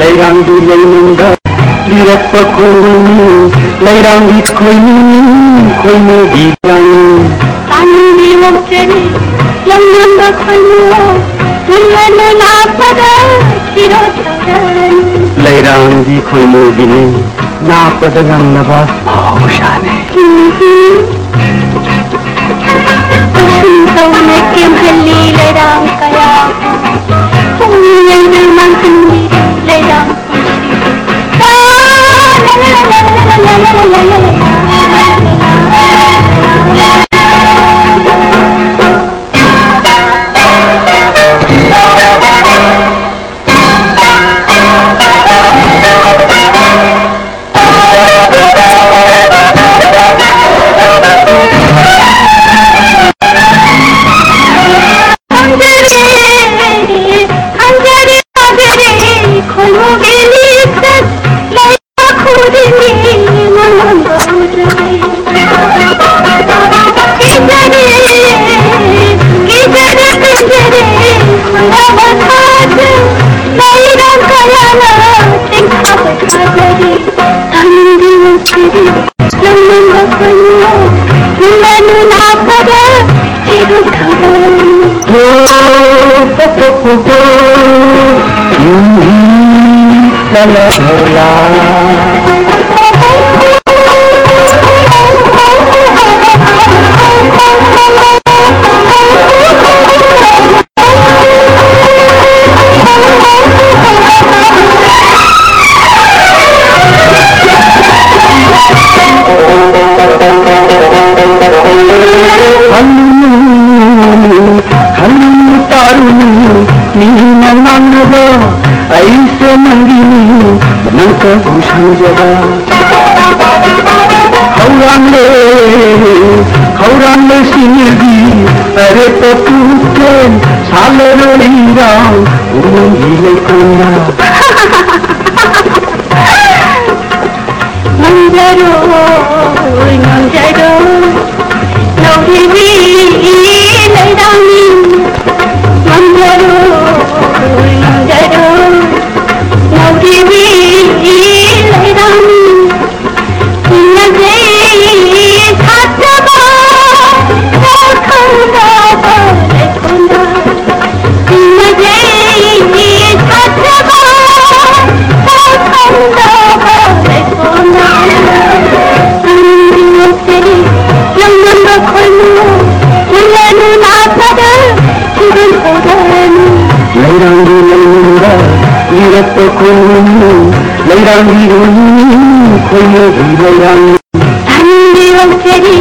ಲೈರಾಂಗಿ ಲೈನಿಂದ ವೀರಪ್ಪ ಕೋಣಿ ಲೈರಾಂಗಿ ಕೊಯ್ನಿ ಕೊಯ್ನು ಬೀಜಾಣಿ ಕಾಣಿಂದಿ ಹೋಗ್ತೇನೆ ಲಂಗಂಬ ಕೊಯ್ನು ಸುಳ್ಳನ್ನು ನಾಪದ ಕಿರೋ ಲೈರಾಂಗಿ ಕೊಯ್ನು ಬಿನೆ ನಾಪದ ಗಂಗಬ ಹುಷಾನೆ ಸೌನಕ್ಕೆ la la la la हनु हनु तारू नीना मांगब ऐसे मंगिनी नंक भूषण जगा हौरांगे हौरांगे सिंगी अरे तो तू के साले रोड़ी राम उन्हीं ले कंगा 만자로 கொள்ளுடா இறப்ப கொள்ளும் வைராங்கி கொள்ளும் வைராங்கி சரி